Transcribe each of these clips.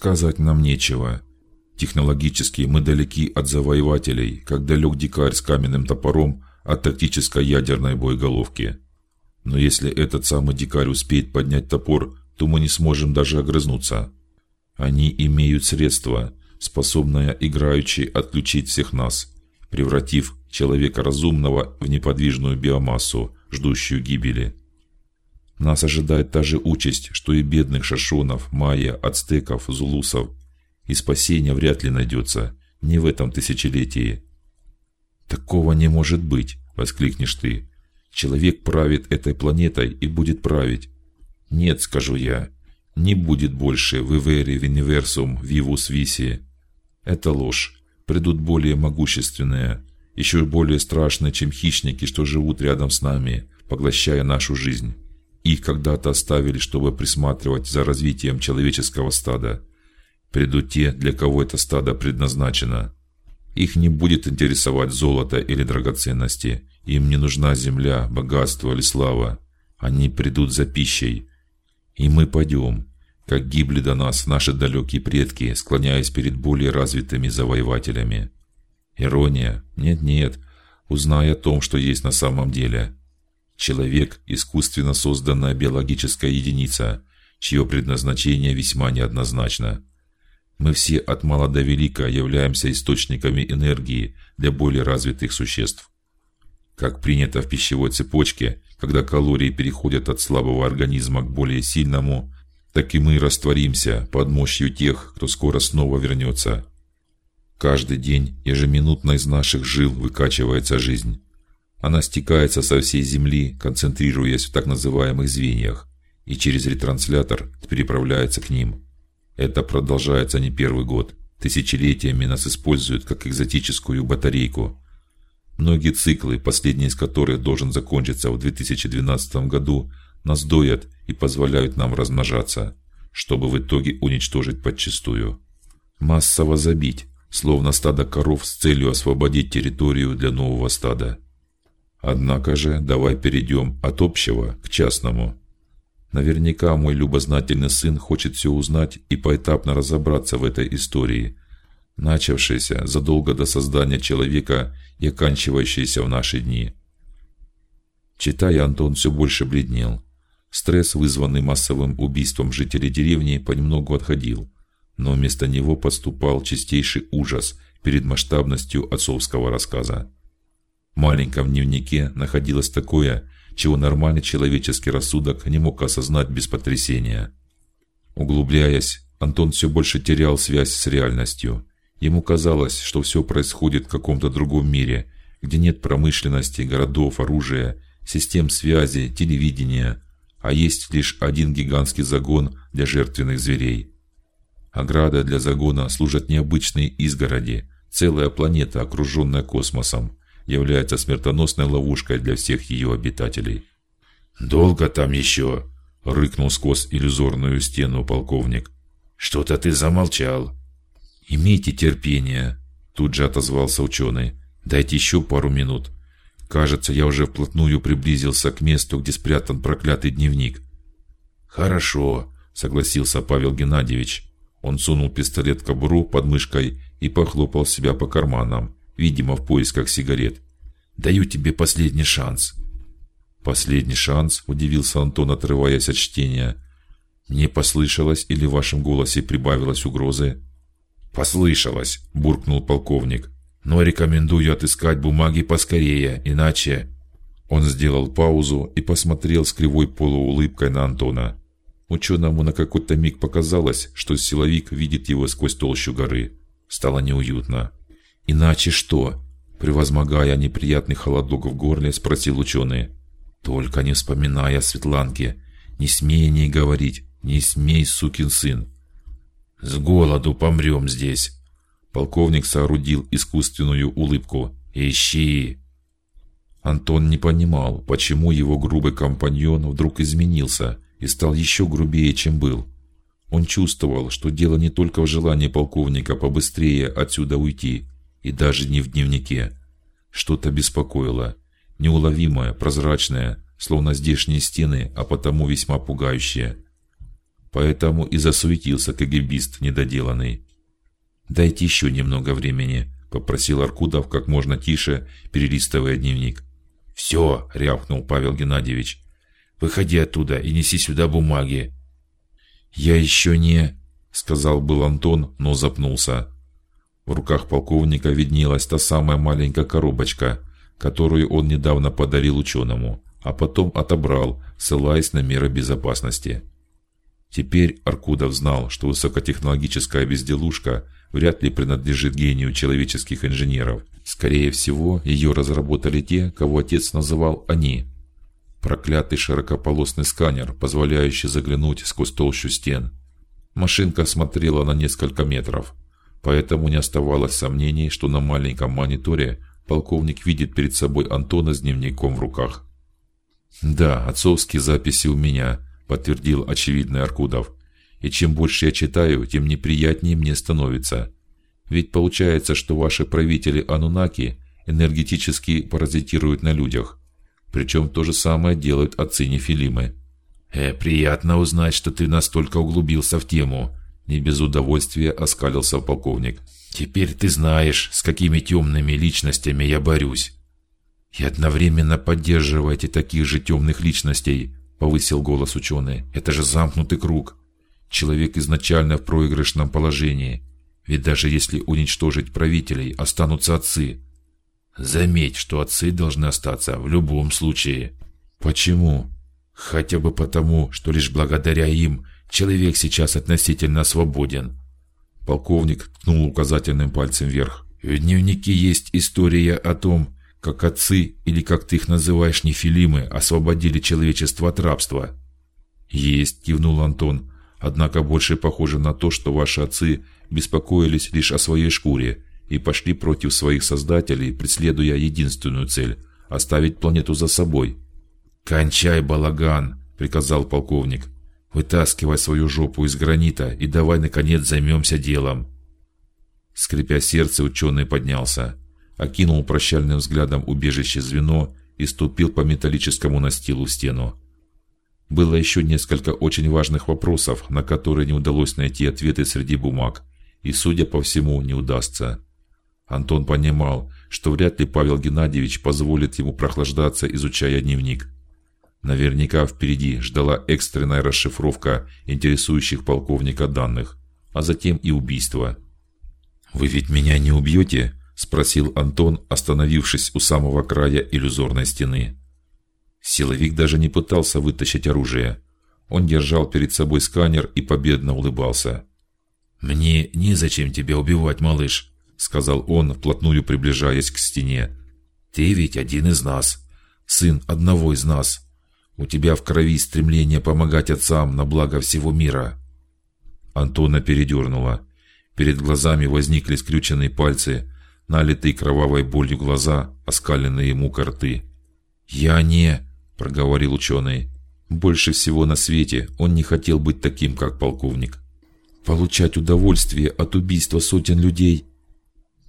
Сказать нам нечего. Технологически мы далеки от завоевателей, как далек дикарь с каменным топором от тактической ядерной боеголовки. Но если этот самый дикарь успеет поднять топор, то мы не сможем даже огрызнуться. Они имеют средства, способное играючи отключить всех нас, превратив человека разумного в неподвижную биомассу, ждущую гибели. Нас ожидает та же участь, что и бедных шашонов, майя, ацтеков, зулусов, и спасения вряд ли найдется, не в этом тысячелетии. Такого не может быть, воскликнешь ты. Человек правит этой планетой и будет править. Нет, скажу я, не будет больше в Ивере Виниверсум Вивус Виси. Это ложь. Придут более могущественные, еще более страшные, чем хищники, что живут рядом с нами, поглощая нашу жизнь. Их когда-то оставили, чтобы присматривать за развитием человеческого стада. Придут те, для кого это стадо предназначено. Их не будет интересовать золото или драгоценности. Им не нужна земля, богатство или слава. Они придут за пищей, и мы пойдем, как гибли до нас наши далекие предки, склоняясь перед более развитыми завоевателями. Ирония? Нет, нет. Узнай о том, что есть на самом деле. Человек искусственно созданная биологическая единица, чье предназначение весьма неоднозначно. Мы все от мала до велика являемся источниками энергии для более развитых существ. Как принято в пищевой цепочке, когда калории переходят от слабого организма к более сильному, так и мы растворимся под мощью тех, кто скоро снова вернется. Каждый день ежеминутно из наших жил выкачивается жизнь. Она стекается со всей земли, концентрируясь в так называемых звеньях, и через ретранслятор переправляется к ним. Это продолжается не первый год. Тысячелетиями нас используют как экзотическую батарейку. Многие циклы, последний из которых должен закончиться в 2012 году, нас доят и позволяют нам размножаться, чтобы в итоге уничтожить подчистую, массово забить, словно стадо коров с целью освободить территорию для нового стада. Однако же, давай перейдем от общего к частному. Наверняка мой любознательный сын хочет все узнать и поэтапно разобраться в этой истории, начавшейся задолго до создания человека и оканчивающейся в наши дни. Читая, Антон все больше бледнел. Стресс, вызванный массовым убийством жителей деревни, понемногу отходил, но вместо него поступал чистейший ужас перед масштабностью отцовского рассказа. Маленьком дневнике находилось такое, чего нормальный человеческий рассудок не мог осознать без потрясения. Углубляясь, Антон все больше терял связь с реальностью. Ему казалось, что все происходит в каком-то другом мире, где нет промышленности, городов, оружия, систем связи, телевидения, а есть лишь один гигантский загон для жертвенных зверей. Ограда для загона служат необычные изгороди. Целая планета, окруженная космосом, является смертоносной ловушкой для всех ее обитателей. Долго там еще? рыкнул сквозь иллюзорную стену полковник. Что-то ты замолчал. Имейте терпение, тут же отозвался ученый. Дайте еще пару минут. Кажется, я уже вплотную приблизился к месту, где спрятан проклятый дневник. Хорошо, согласился Павел Геннадьевич. Он сунул пистолет в кобуру под мышкой и похлопал себя по карманам видимо, в поисках сигарет. Даю тебе последний шанс. Последний шанс? Удивился Антон, отрываясь от чтения. Мне послышалось, или в вашем голосе прибавилось угрозы? Послышалось, буркнул полковник. Но рекомендую отыскать бумаги поскорее, иначе. Он сделал паузу и посмотрел с кривой полуулыбкой на Антона. Ученому на какой-то миг показалось, что силовик видит его сквозь толщу горы. Стало неуютно. Иначе что? Превозмогая неприятный холодок в горле, спросил ученый. Только не вспоминая о Светланке, не смей о ней говорить, не смей, сукин сын. С голоду помрем здесь. Полковник соорудил искусственную улыбку. Ищи. Антон не понимал, почему его грубый компаньон вдруг изменился и стал еще грубее, чем был. Он чувствовал, что дело не только в желании полковника побыстрее отсюда уйти, и даже не в дневнике. Что-то беспокоило, неуловимое, прозрачное, словно здешние стены, а потому весьма пугающее. Поэтому и засуетился КГБист недоделанный. Дайте еще немного времени, попросил Аркудов как можно тише, перелистывая дневник. Все, рявкнул Павел Геннадьевич. Выходи оттуда и неси сюда бумаги. Я еще не, сказал был Антон, но запнулся. В руках полковника виднелась та самая маленькая коробочка, которую он недавно подарил ученому, а потом отобрал, ссылаясь на меры безопасности. Теперь Аркудов знал, что высокотехнологическая безделушка вряд ли принадлежит гению человеческих инженеров. Скорее всего, ее разработали те, кого отец называл они. Проклятый широкополосный сканер, позволяющий заглянуть сквозь толщу стен. Машинка смотрела на несколько метров, поэтому не оставалось сомнений, что на маленьком мониторе полковник видит перед собой Антона с дневником в руках. Да, отцовские записи у меня, подтвердил очевидный Аркудов. И чем больше я читаю, тем неприятнее мне становится. Ведь получается, что ваши правители Анунаки энергетически паразитируют на людях, причем то же самое делают отцы Нефилимы. Э, приятно узнать, что ты настолько углубился в тему. Не без удовольствия оскалился полковник. Теперь ты знаешь, с какими темными личностями я борюсь. И одновременно поддерживаете таких же темных личностей, повысил голос ученый. Это же замкнутый круг. Человек изначально в проигрышном положении. Ведь даже если уничтожить правителей, останутся отцы. Заметь, что отцы должны остаться в любом случае. Почему? Хотя бы потому, что лишь благодаря им человек сейчас относительно свободен. Полковник ткнул указательным пальцем вверх. В дневнике есть история о том, как отцы или как ты их называешь нефилимы освободили человечество от рабства. Есть, кивнул Антон. Однако больше похоже на то, что ваши отцы беспокоились лишь о своей шкуре и пошли против своих создателей, преследуя единственную цель оставить планету за собой. Кончай балаган, приказал полковник. Вытаскивай свою жопу из гранита и давай наконец займемся делом. Скрипя сердце, ученый поднялся окинул прощальным взглядом убежище звено и ступил по металлическому настилу стену. Было еще несколько очень важных вопросов, на которые не удалось найти ответы среди бумаг, и, судя по всему, не удастся. Антон понимал, что вряд ли Павел Геннадьевич позволит ему прохлаждаться, изучая дневник. Наверняка впереди ждала экстренная расшифровка интересующих полковника данных, а затем и убийство. Вы ведь меня не убьете? спросил Антон, остановившись у самого края иллюзорной стены. Силовик даже не пытался вытащить оружие. Он держал перед собой сканер и победно улыбался. Мне не зачем тебя убивать, малыш, сказал он, вплотную приближаясь к стене. Ты ведь один из нас, сын одного из нас. У тебя в крови стремление помогать отцам на благо всего мира. Антона передернуло. Перед глазами возникли скрюченные пальцы, налитые кровавой болью глаза, оскаленные ему рты. Я не, проговорил ученый. Больше всего на свете он не хотел быть таким, как полковник. Получать удовольствие от убийства сотен людей.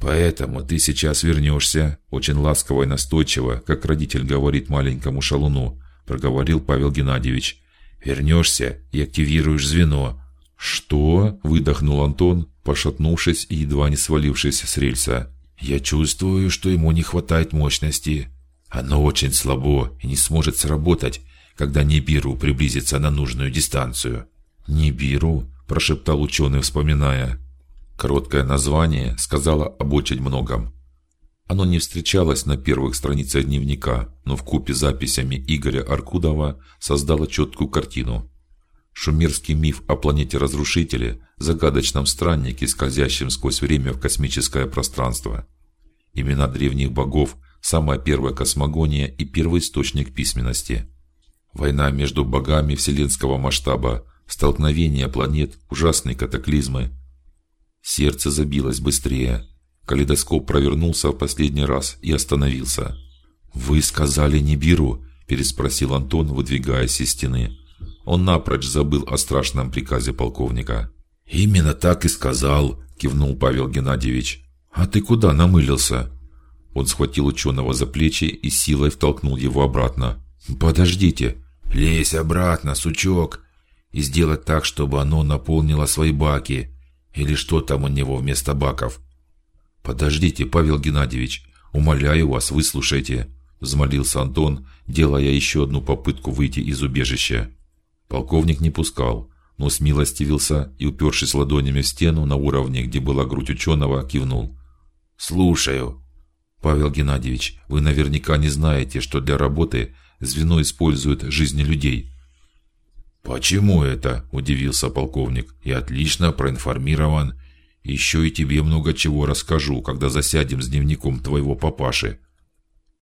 Поэтому ты сейчас вернешься, очень ласково и настойчиво, как родитель говорит маленькому шалуну, проговорил Павел Геннадьевич. Вернешься и активируешь звено. Что? выдохнул Антон, пошатнувшись и едва не свалившись с рельса. Я чувствую, что ему не хватает мощности. Оно очень слабо и не сможет сработать, когда Нибиру приблизится на нужную дистанцию. Нибиру, прошептал ученый, вспоминая. Короткое название сказала об очень многом. Оно не встречалось на первых страницах дневника, но в купе записями Игоря Аркудова создало четкую картину. Шумерский миф о планете-разрушителе, загадочном страннике, скользящем сквозь время в космическое пространство. Имена древних богов, самая первая космогония и первый источник письменности. Война между богами вселенского масштаба, столкновение планет, ужасные катаклизмы. Сердце забилось быстрее. Калейдоскоп провернулся в последний раз и остановился. Вы сказали Нибиру? переспросил Антон, выдвигаясь из стены. Он напрочь забыл о страшном приказе полковника. Именно так и сказал, кивнул Павел Геннадьевич. А ты куда намылился? Он схватил ученого за плечи и силой втолкнул его обратно. Подождите, лезь обратно, сучок. и сделать так, чтобы оно наполнило свои баки, или что там у него вместо баков. Подождите, Павел Геннадьевич, умоляю вас, выслушайте, взмолился Антон, делая еще одну попытку выйти из убежища. Полковник не пускал, но смилостивился и, упершись ладонями в стену на уровне, где была грудь ученого, кивнул. Слушаю. Павел Геннадьевич, вы наверняка не знаете, что для работы звено использует жизни людей. Почему это? удивился полковник. Я отлично проинформирован. Еще и тебе много чего расскажу, когда засядем с дневником твоего папаши.